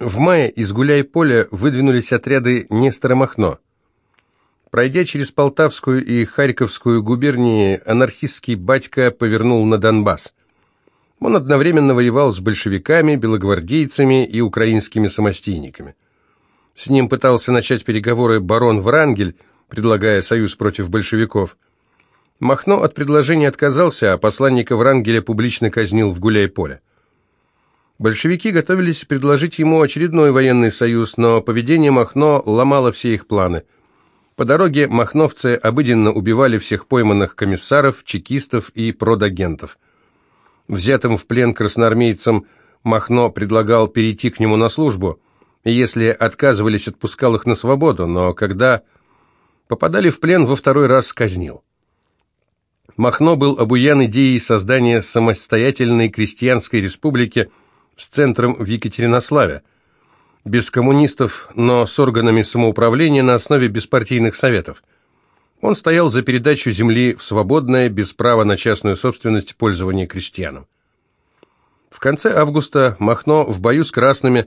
В мае из Гуляй-Поля выдвинулись отряды Нестора Махно. Пройдя через Полтавскую и Харьковскую губернии, анархистский батька повернул на Донбасс. Он одновременно воевал с большевиками, белогвардейцами и украинскими самостийниками. С ним пытался начать переговоры барон Врангель, предлагая союз против большевиков. Махно от предложения отказался, а посланника Врангеля публично казнил в Гуляй-Поле. Большевики готовились предложить ему очередной военный союз, но поведение Махно ломало все их планы. По дороге махновцы обыденно убивали всех пойманных комиссаров, чекистов и продагентов. Взятым в плен красноармейцам Махно предлагал перейти к нему на службу, если отказывались, отпускал их на свободу, но когда попадали в плен, во второй раз казнил. Махно был обуян идеей создания самостоятельной крестьянской республики – с центром в Екатеринославе. Без коммунистов, но с органами самоуправления на основе беспартийных советов. Он стоял за передачу земли в свободное, без права на частную собственность, пользование крестьянам. В конце августа Махно в бою с красными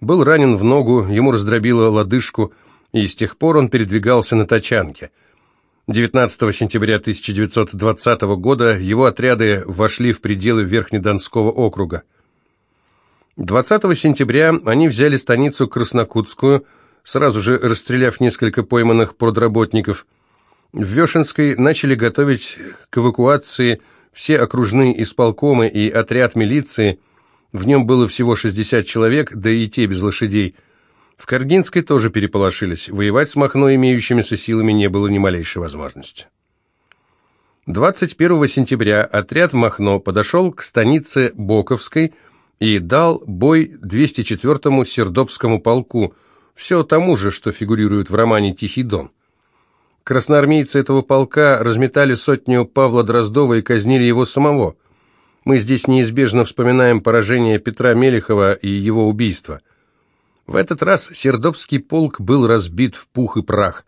был ранен в ногу, ему раздробило лодыжку, и с тех пор он передвигался на тачанке. 19 сентября 1920 года его отряды вошли в пределы Верхнедонского округа. 20 сентября они взяли станицу Краснокутскую, сразу же расстреляв несколько пойманных продработников. В Вешенской начали готовить к эвакуации все окружные исполкомы и отряд милиции. В нем было всего 60 человек, да и те без лошадей. В Каргинской тоже переполошились. Воевать с Махно имеющимися силами не было ни малейшей возможности. 21 сентября отряд Махно подошел к станице Боковской, и дал бой 204-му Сердобскому полку, все тому же, что фигурирует в романе «Тихий дон». Красноармейцы этого полка разметали сотню Павла Дроздова и казнили его самого. Мы здесь неизбежно вспоминаем поражение Петра Мелехова и его убийство. В этот раз Сердобский полк был разбит в пух и прах.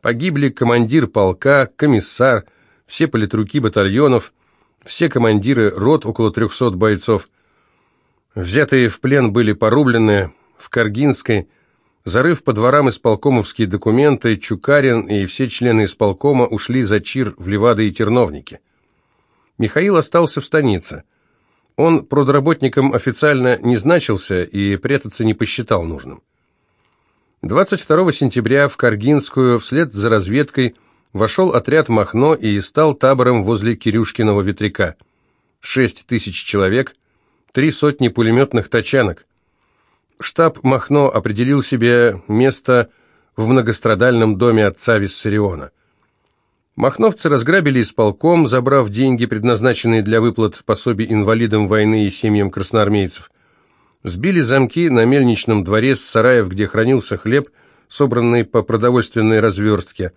Погибли командир полка, комиссар, все политруки батальонов, все командиры рот, около 300 бойцов – Взятые в плен были порублены в Каргинской, зарыв по дворам исполкомовские документы, Чукарин и все члены исполкома ушли за Чир в Левады и Терновники. Михаил остался в станице. Он продработником официально не значился и прятаться не посчитал нужным. 22 сентября в Каргинскую вслед за разведкой вошел отряд Махно и стал табором возле Кирюшкиного ветряка. Шесть тысяч человек – три сотни пулеметных тачанок. Штаб Махно определил себе место в многострадальном доме отца Виссариона. Махновцы разграбили исполком, забрав деньги, предназначенные для выплат пособий инвалидам войны и семьям красноармейцев. Сбили замки на мельничном дворе с сараев, где хранился хлеб, собранный по продовольственной разверстке.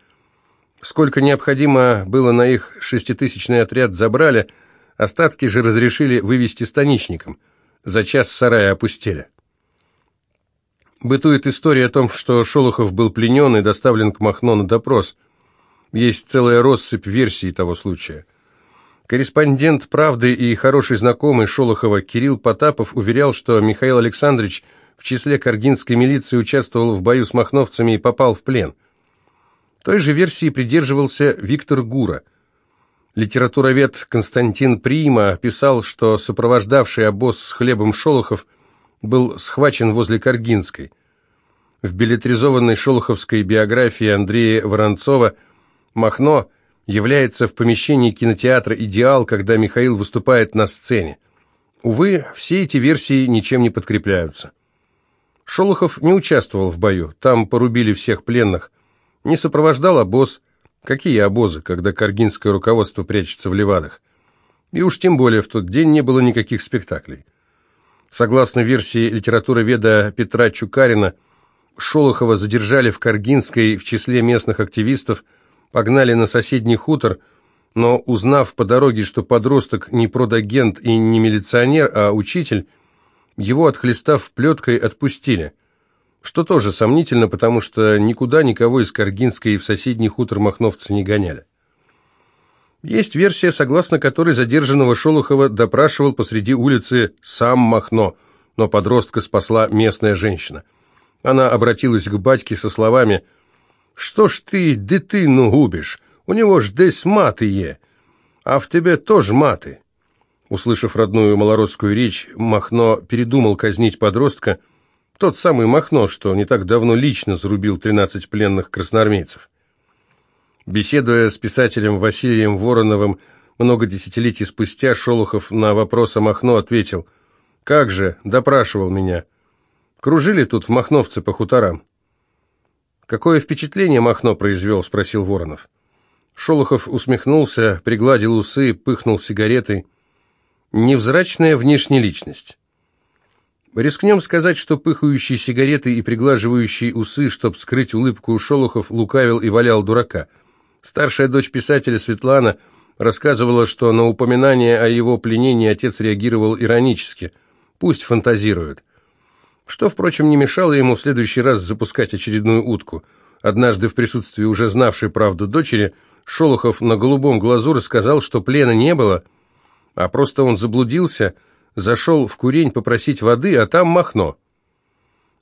Сколько необходимо было на их шеститысячный отряд забрали – Остатки же разрешили вывести станичникам. За час сарая опустили. Бытует история о том, что Шолохов был пленен и доставлен к Махно на допрос. Есть целая россыпь версий того случая. Корреспондент «Правды» и хороший знакомый Шолохова Кирилл Потапов уверял, что Михаил Александрович в числе каргинской милиции участвовал в бою с махновцами и попал в плен. Той же версии придерживался Виктор Гура – Литературовед Константин Прима писал, что сопровождавший обоз с хлебом Шолохов был схвачен возле Каргинской. В билетризованной шолоховской биографии Андрея Воронцова Махно является в помещении кинотеатра «Идеал», когда Михаил выступает на сцене. Увы, все эти версии ничем не подкрепляются. Шолохов не участвовал в бою, там порубили всех пленных, не сопровождал обоз, Какие обозы, когда каргинское руководство прячется в Левадах? И уж тем более в тот день не было никаких спектаклей. Согласно версии литературоведа Петра Чукарина, Шолохова задержали в Каргинской в числе местных активистов, погнали на соседний хутор, но узнав по дороге, что подросток не продагент и не милиционер, а учитель, его, отхлестав плеткой, отпустили – что тоже сомнительно, потому что никуда никого из Каргинской и в соседний хутор махновцы не гоняли. Есть версия, согласно которой задержанного Шолохова допрашивал посреди улицы сам Махно, но подростка спасла местная женщина. Она обратилась к батьке со словами «Что ж ты дитину губишь? У него ж десь маты е, а в тебе тоже маты». Услышав родную малоросскую речь, Махно передумал казнить подростка, тот самый Махно, что не так давно лично зарубил 13 пленных красноармейцев. Беседуя с писателем Василием Вороновым много десятилетий спустя, Шолохов на вопрос о Махно ответил «Как же?» – допрашивал меня. «Кружили тут махновцы по хуторам». «Какое впечатление Махно произвел?» – спросил Воронов. Шолохов усмехнулся, пригладил усы, пыхнул сигаретой. Невзрачная внешняя личность. Рискнем сказать, что пыхающий сигареты и приглаживающий усы, чтоб скрыть улыбку Шолохов, лукавил и валял дурака. Старшая дочь писателя Светлана рассказывала, что на упоминание о его пленении отец реагировал иронически. Пусть фантазирует. Что, впрочем, не мешало ему в следующий раз запускать очередную утку. Однажды в присутствии уже знавшей правду дочери, Шолохов на голубом глазу рассказал, что плена не было – а просто он заблудился, зашел в курень попросить воды, а там Махно.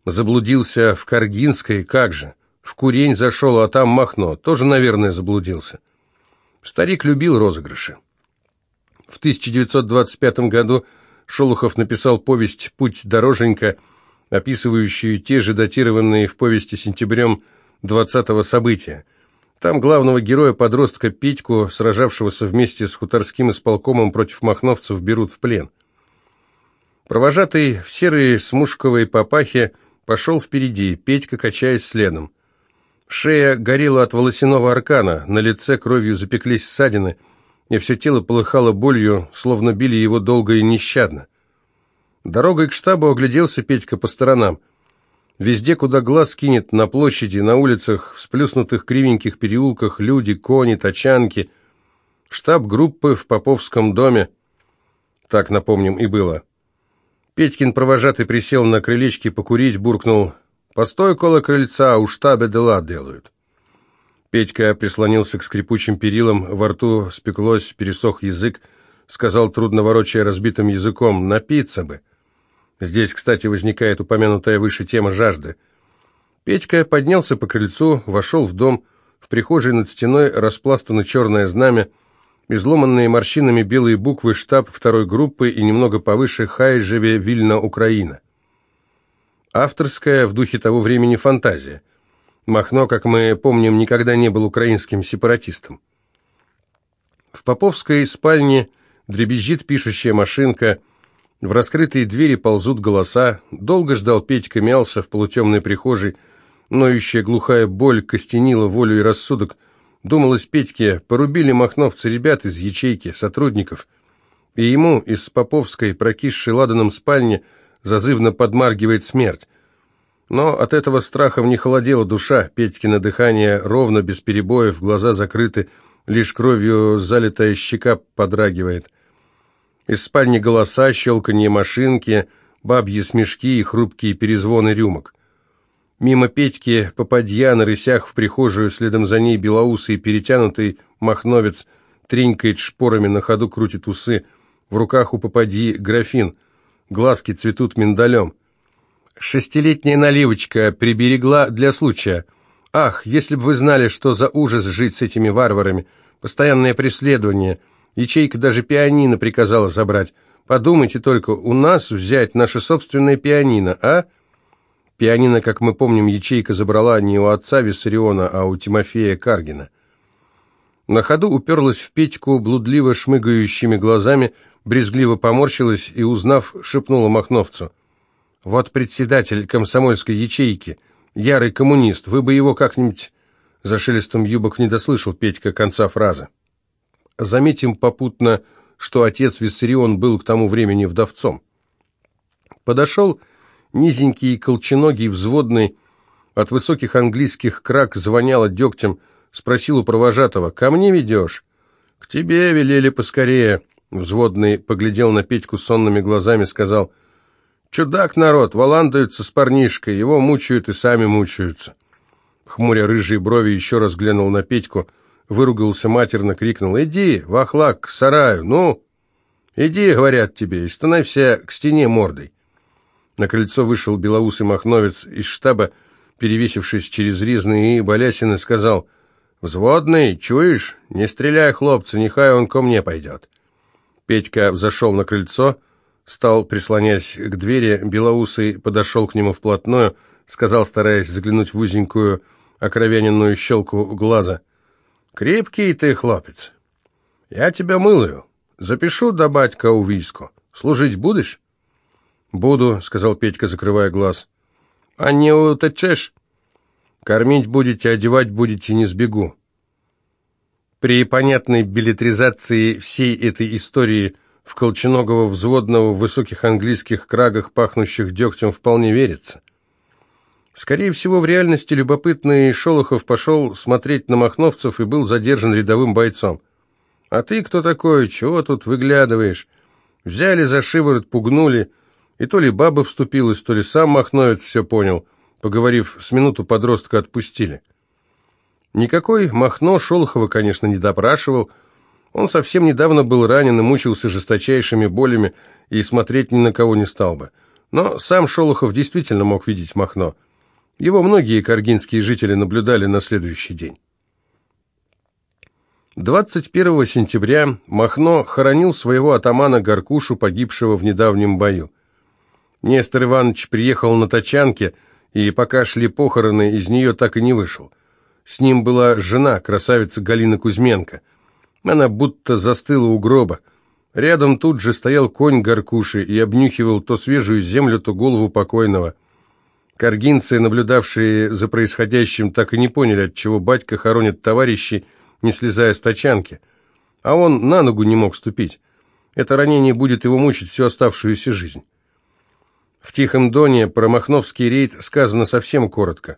Заблудился в Каргинской, как же. В курень зашел, а там Махно. Тоже, наверное, заблудился. Старик любил розыгрыши. В 1925 году Шолохов написал повесть «Путь дороженька», описывающую те же датированные в повести сентябрем 20-го события – там главного героя-подростка Петьку, сражавшегося вместе с хуторским исполкомом против махновцев, берут в плен. Провожатый в серой смушковой папахе пошел впереди, Петька качаясь следом. Шея горела от волосяного аркана, на лице кровью запеклись ссадины, и все тело полыхало болью, словно били его долго и нещадно. Дорогой к штабу огляделся Петька по сторонам – Везде, куда глаз кинет, на площади, на улицах, в сплюснутых кривеньких переулках, люди, кони, тачанки. Штаб группы в Поповском доме. Так, напомним, и было. Петькин провожатый присел на крылечке покурить, буркнул. «Постой коло крыльца, у штабе дела делают». Петька прислонился к скрипучим перилам, во рту спеклось, пересох язык, сказал, трудно ворочая разбитым языком, «напиться бы». Здесь, кстати, возникает упомянутая выше тема жажды. Петька поднялся по крыльцу, вошел в дом. В прихожей над стеной распластано черное знамя, изломанные морщинами белые буквы штаб второй группы и немного повыше Хайжеве, Вильна, Украина. Авторская в духе того времени фантазия. Махно, как мы помним, никогда не был украинским сепаратистом. В Поповской спальне дребезжит пишущая машинка – в раскрытые двери ползут голоса. Долго ждал Петька, мялся в полутемной прихожей. Ноющая глухая боль костенила волю и рассудок. Думалось Петьке, порубили махновцы ребят из ячейки, сотрудников. И ему из Поповской, прокисшей ладаном спальни, зазывно подмаргивает смерть. Но от этого страха не холодела душа, Петькино дыхание ровно, без перебоев, глаза закрыты, лишь кровью залитая щека подрагивает. Из спальни голоса, щелканье машинки, бабьи смешки и хрупкие перезвоны рюмок. Мимо Петьки, попадья на рысях в прихожую, следом за ней белоусый перетянутый махновец тренькает шпорами, на ходу крутит усы. В руках у попадьи графин, глазки цветут миндалем. Шестилетняя наливочка приберегла для случая. Ах, если бы вы знали, что за ужас жить с этими варварами, постоянное преследование — Ячейка даже пианино приказала забрать. Подумайте только, у нас взять наше собственное пианино, а? Пианино, как мы помним, ячейка забрала не у отца Виссариона, а у Тимофея Каргина. На ходу уперлась в Петьку блудливо шмыгающими глазами, брезгливо поморщилась и, узнав, шепнула Махновцу. «Вот председатель комсомольской ячейки, ярый коммунист, вы бы его как-нибудь...» За шелестом юбок не дослышал Петька конца фразы. Заметим попутно, что отец Виссарион был к тому времени вдовцом. Подошел низенький колченогий взводный, от высоких английских крак звоняло дегтем, спросил у провожатого, «Ко мне ведешь?» «К тебе велели поскорее». Взводный поглядел на Петьку сонными глазами, сказал, «Чудак народ, валандаются с парнишкой, его мучают и сами мучаются». Хмуря рыжие брови еще раз глянул на Петьку – выругался матерно, крикнул «Иди, вахлак, к сараю, ну!» «Иди, — говорят тебе, — и становься к стене мордой». На крыльцо вышел белоусый махновец из штаба, перевесившись через ризные и Балясин сказал, «Взводный, чуешь? Не стреляй, хлопцы, нехай он ко мне пойдет». Петька взошел на крыльцо, стал, прислоняясь к двери, белоусый подошел к нему вплотную, сказал, стараясь заглянуть в узенькую окровяненную щелку глаза, «Крепкий ты, хлопец, я тебя мылаю, запишу до батька у виску, служить будешь?» «Буду», — сказал Петька, закрывая глаз. «А не утечешь? Кормить будете, одевать будете, не сбегу». При понятной билетризации всей этой истории в Колченогого взводного в высоких английских крагах, пахнущих дегтем, вполне верится. Скорее всего, в реальности любопытный Шолохов пошел смотреть на махновцев и был задержан рядовым бойцом. «А ты кто такой? Чего тут выглядываешь?» Взяли за шиворот, пугнули — и то ли баба вступилась, то ли сам Махновец все понял. Поговорив с минуту, подростка отпустили. Никакой Махно Шолохова, конечно, не допрашивал. Он совсем недавно был ранен и мучился жесточайшими болями, и смотреть ни на кого не стал бы. Но сам Шолохов действительно мог видеть Махно. Его многие каргинские жители наблюдали на следующий день. 21 сентября Махно хоронил своего атамана Гаркушу, погибшего в недавнем бою. Нестор Иванович приехал на тачанке, и пока шли похороны, из нее так и не вышел. С ним была жена, красавица Галина Кузьменко. Она будто застыла у гроба. Рядом тут же стоял конь Горкуши и обнюхивал то свежую землю, то голову покойного. Каргинцы, наблюдавшие за происходящим, так и не поняли, отчего батька хоронит товарищей, не слезая с тачанки. А он на ногу не мог ступить. Это ранение будет его мучить всю оставшуюся жизнь. В Тихом Доне про Махновский рейд сказано совсем коротко.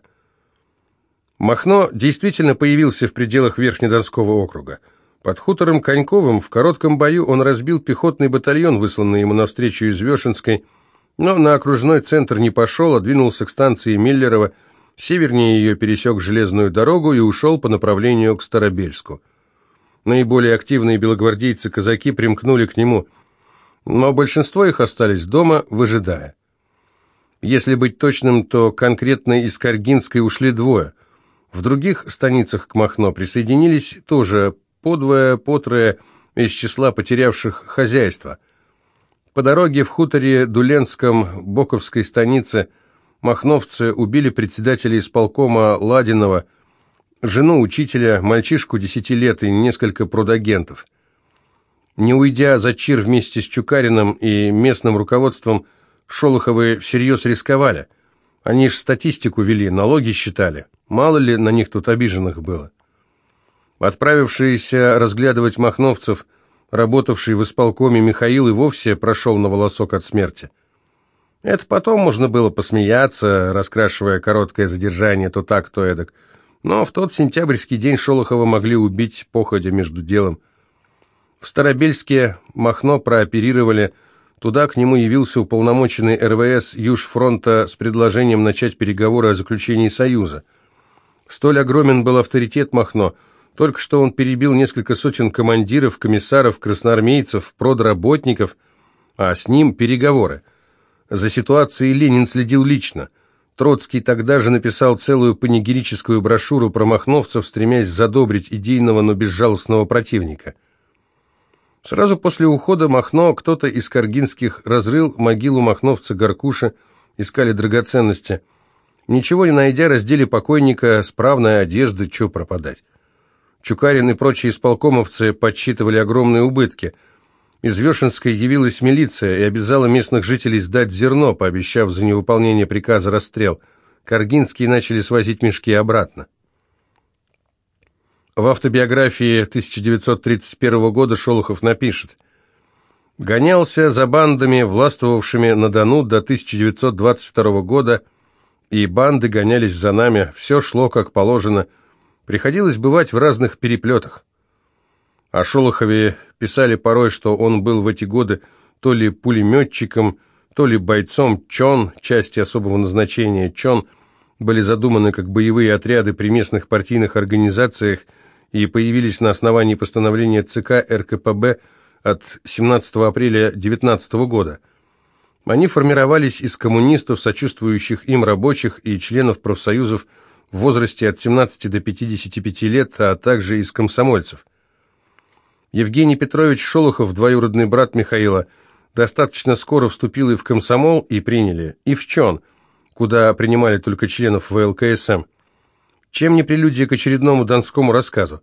Махно действительно появился в пределах Верхнедонского округа. Под хутором Коньковым в коротком бою он разбил пехотный батальон, высланный ему навстречу из Вешенской, но на окружной центр не пошел, а двинулся к станции Миллерова, севернее ее пересек железную дорогу и ушел по направлению к Старобельску. Наиболее активные белогвардейцы-казаки примкнули к нему, но большинство их остались дома, выжидая. Если быть точным, то конкретно из Каргинской ушли двое. В других станицах к Махно присоединились тоже подвое, потрое из числа потерявших хозяйство. По дороге в хуторе Дуленском Боковской станице махновцы убили председателя исполкома Ладинова, жену учителя, мальчишку десяти лет и несколько прудагентов. Не уйдя за Чир вместе с Чукариным и местным руководством, Шолоховы всерьез рисковали. Они ж статистику вели, налоги считали. Мало ли на них тут обиженных было. Отправившийся разглядывать махновцев, работавший в исполкоме Михаил и вовсе прошел на волосок от смерти. Это потом можно было посмеяться, раскрашивая короткое задержание то так, то эдак. Но в тот сентябрьский день Шолохова могли убить походя между делом. В Старобельске Махно прооперировали, Туда к нему явился уполномоченный РВС Южфронта с предложением начать переговоры о заключении союза. Столь огромен был авторитет Махно, только что он перебил несколько сотен командиров, комиссаров, красноармейцев, продработников, а с ним переговоры. За ситуацией Ленин следил лично. Троцкий тогда же написал целую панигерическую брошюру про махновцев, стремясь задобрить идейного, но безжалостного противника – Сразу после ухода Махно кто-то из каргинских разрыл могилу махновца Горкуша, искали драгоценности. Ничего не найдя, раздели покойника, справная одежда, чё пропадать. Чукарин и прочие исполкомовцы подсчитывали огромные убытки. Из Вешенской явилась милиция и обязала местных жителей сдать зерно, пообещав за невыполнение приказа расстрел. Каргинские начали свозить мешки обратно. В автобиографии 1931 года Шолохов напишет. «Гонялся за бандами, властвовавшими на Дону до 1922 года, и банды гонялись за нами, все шло как положено, приходилось бывать в разных переплетах». О Шолохове писали порой, что он был в эти годы то ли пулеметчиком, то ли бойцом ЧОН, части особого назначения ЧОН, были задуманы как боевые отряды при местных партийных организациях – и появились на основании постановления ЦК РКПБ от 17 апреля 19 года. Они формировались из коммунистов, сочувствующих им рабочих и членов профсоюзов в возрасте от 17 до 55 лет, а также из комсомольцев. Евгений Петрович Шолохов, двоюродный брат Михаила, достаточно скоро вступил и в комсомол, и приняли, и в ЧОН, куда принимали только членов ВЛКСМ. Чем не прелюдия к очередному донскому рассказу?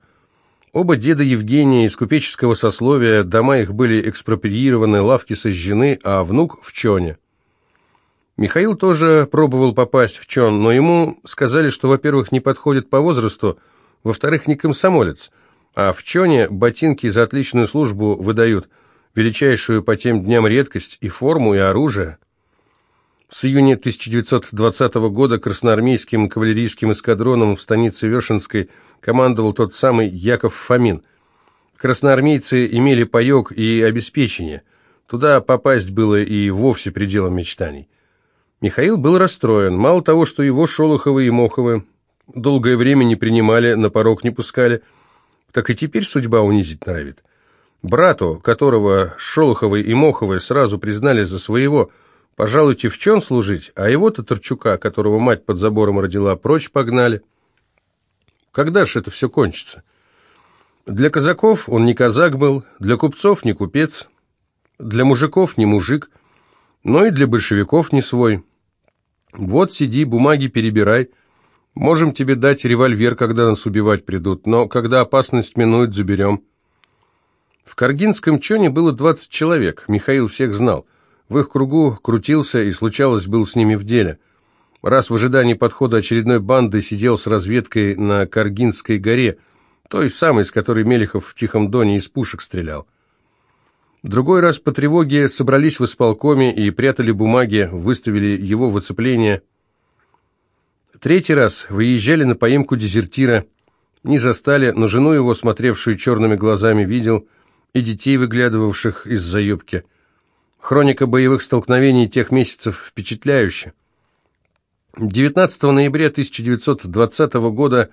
Оба деда Евгения из купеческого сословия, дома их были экспроприированы, лавки сожжены, а внук в Чоне. Михаил тоже пробовал попасть в Чон, но ему сказали, что, во-первых, не подходит по возрасту, во-вторых, не комсомолец, а в Чоне ботинки за отличную службу выдают, величайшую по тем дням редкость и форму, и оружие. С июня 1920 года красноармейским кавалерийским эскадроном в станице Вешенской командовал тот самый Яков Фомин. Красноармейцы имели паек и обеспечение. Туда попасть было и вовсе пределом мечтаний. Михаил был расстроен. Мало того, что его Шолоховы и Моховы долгое время не принимали, на порог не пускали, так и теперь судьба унизить норовит. Брату, которого Шолоховы и Моховы сразу признали за своего, пожалуйте в служить, а его Татарчука, которого мать под забором родила, прочь погнали. Когда же это все кончится? Для казаков он не казак был, для купцов не купец, для мужиков не мужик – но и для большевиков не свой. Вот сиди, бумаги перебирай. Можем тебе дать револьвер, когда нас убивать придут, но когда опасность минует, заберем. В Каргинском чоне было 20 человек, Михаил всех знал. В их кругу крутился и, случалось, был с ними в деле. Раз в ожидании подхода очередной банды сидел с разведкой на Каргинской горе, той самой, с которой Мелехов в Тихом Доне из пушек стрелял. Другой раз по тревоге собрались в исполкоме и прятали бумаги, выставили его в оцепление. Третий раз выезжали на поимку дезертира. Не застали, но жену его, смотревшую черными глазами, видел, и детей, выглядывавших из заебки. Хроника боевых столкновений тех месяцев впечатляющая. 19 ноября 1920 года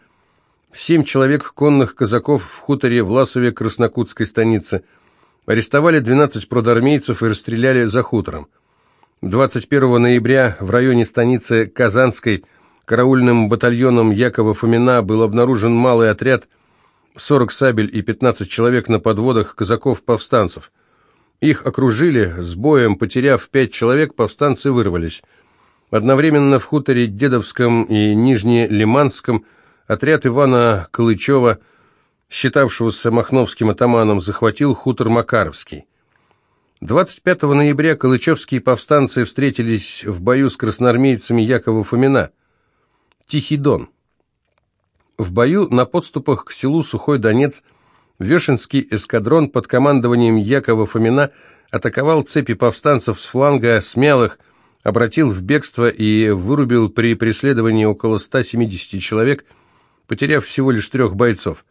семь человек конных казаков в хуторе Власове Краснокутской станицы – Арестовали 12 продармейцев и расстреляли за хутором. 21 ноября в районе станицы Казанской караульным батальоном Якова Фомина был обнаружен малый отряд, 40 сабель и 15 человек на подводах казаков-повстанцев. Их окружили, с боем потеряв 5 человек, повстанцы вырвались. Одновременно в хуторе Дедовском и Нижнелиманском отряд Ивана Калычева – считавшегося махновским атаманом, захватил хутор Макаровский. 25 ноября калычевские повстанцы встретились в бою с красноармейцами Якова Фомина. Тихий Дон. В бою на подступах к селу Сухой Донец Вешенский эскадрон под командованием Якова Фомина атаковал цепи повстанцев с фланга, смял их, обратил в бегство и вырубил при преследовании около 170 человек, потеряв всего лишь трех бойцов.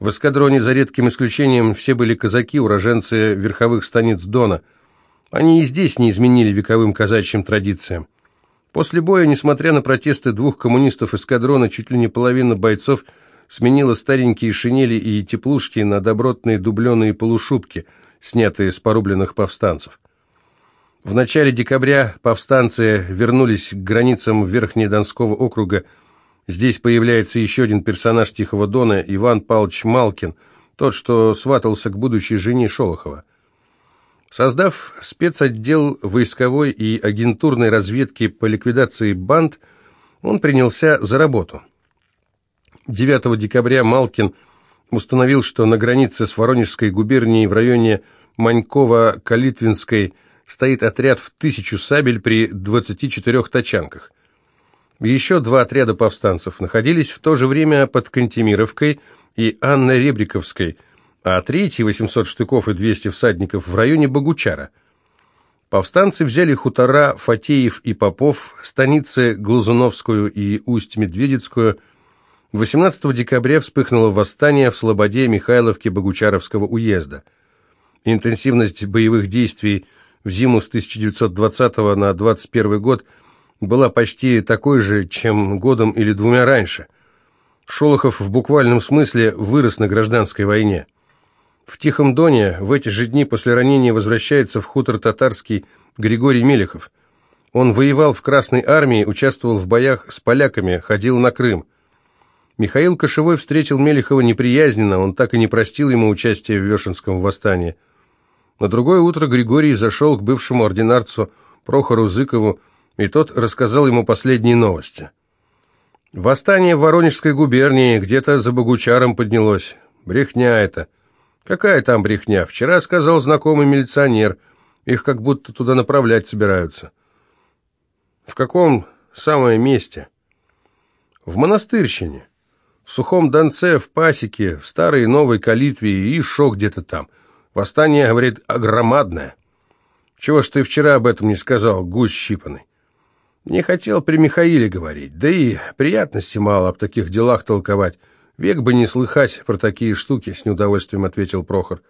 В эскадроне, за редким исключением, все были казаки, уроженцы верховых станиц Дона. Они и здесь не изменили вековым казачьим традициям. После боя, несмотря на протесты двух коммунистов эскадрона, чуть ли не половина бойцов сменила старенькие шинели и теплушки на добротные дубленые полушубки, снятые с порубленных повстанцев. В начале декабря повстанцы вернулись к границам Верхнедонского округа, Здесь появляется еще один персонаж Тихого Дона, Иван Павлович Малкин, тот, что сватался к будущей жене Шолохова. Создав спецотдел войсковой и агентурной разведки по ликвидации банд, он принялся за работу. 9 декабря Малкин установил, что на границе с Воронежской губернией в районе Манькова-Калитвинской стоит отряд в тысячу сабель при 24 тачанках. Еще два отряда повстанцев находились в то же время под Кантемировкой и Анной Ребриковской, а третий, 800 штыков и 200 всадников, в районе Богучара. Повстанцы взяли хутора Фатеев и Попов, станицы Глазуновскую и Усть-Медведицкую. 18 декабря вспыхнуло восстание в Слободе Михайловки Богучаровского уезда. Интенсивность боевых действий в зиму с 1920 на 21 год – была почти такой же, чем годом или двумя раньше. Шолохов в буквальном смысле вырос на гражданской войне. В Тихом Доне в эти же дни после ранения возвращается в хутор татарский Григорий Мелехов. Он воевал в Красной армии, участвовал в боях с поляками, ходил на Крым. Михаил Кошевой встретил Мелехова неприязненно, он так и не простил ему участие в Вешенском восстании. На другое утро Григорий зашел к бывшему ординарцу Прохору Зыкову, и тот рассказал ему последние новости. Восстание в Воронежской губернии где-то за Богучаром поднялось. Брехня это. Какая там брехня? Вчера сказал знакомый милиционер. Их как будто туда направлять собираются. В каком самое месте? В монастырщине. В Сухом Донце, в Пасеке, в Старой и Новой Калитве и еще где-то там. Восстание, говорит, громадное. Чего ж ты вчера об этом не сказал, гусь щипанный? Не хотел при Михаиле говорить, да и приятности мало об таких делах толковать. «Век бы не слыхать про такие штуки», — с неудовольствием ответил Прохор.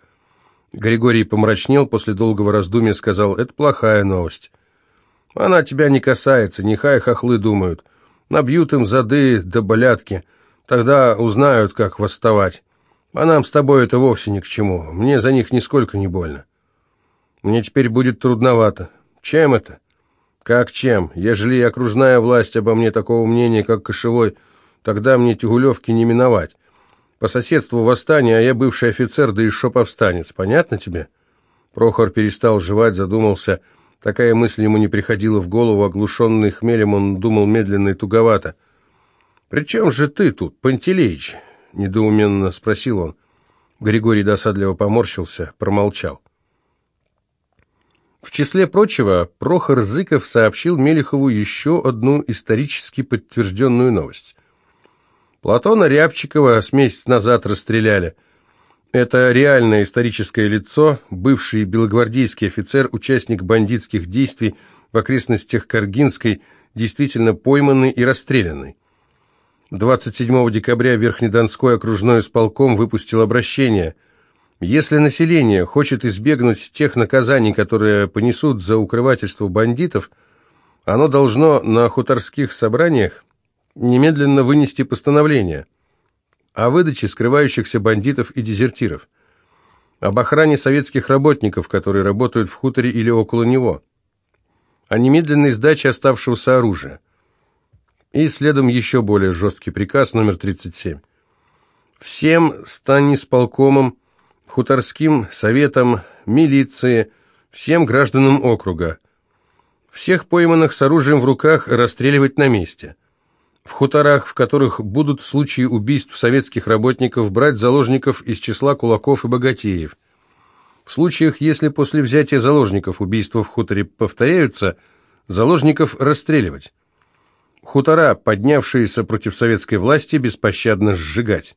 Григорий помрачнел, после долгого раздумья сказал, «Это плохая новость. Она тебя не касается, нехай хохлы думают. Набьют им зады да болятки, тогда узнают, как восставать. А нам с тобой это вовсе ни к чему, мне за них нисколько не больно. Мне теперь будет трудновато. Чем это?» «Как чем? Ежели и окружная власть обо мне такого мнения, как Кошевой, — Тогда мне Тягулевки не миновать. По соседству восстание, а я бывший офицер, да еще повстанец. Понятно тебе?» Прохор перестал жевать, задумался. Такая мысль ему не приходила в голову, оглушенный хмелем он думал медленно и туговато. «При чем же ты тут, Пантелеич?» — недоуменно спросил он. Григорий досадливо поморщился, промолчал. В числе прочего, Прохор Зыков сообщил Мелехову еще одну исторически подтвержденную новость. Платона Рябчикова с месяц назад расстреляли. Это реальное историческое лицо, бывший белогвардейский офицер, участник бандитских действий в окрестностях Каргинской, действительно пойманный и расстрелянный. 27 декабря Верхнедонской окружной исполком выпустил обращение. Если население хочет избегнуть тех наказаний, которые понесут за укрывательство бандитов, оно должно на хуторских собраниях немедленно вынести постановление о выдаче скрывающихся бандитов и дезертиров, об охране советских работников, которые работают в хуторе или около него, о немедленной сдаче оставшегося оружия. И следом еще более жесткий приказ номер 37. Всем станисполкомам, хуторским советам, милиции, всем гражданам округа, всех пойманных с оружием в руках расстреливать на месте – в хуторах, в которых будут в случае убийств советских работников брать заложников из числа кулаков и богатеев. В случаях, если после взятия заложников убийства в хуторе повторяются, заложников расстреливать. Хутора, поднявшиеся против советской власти, беспощадно сжигать.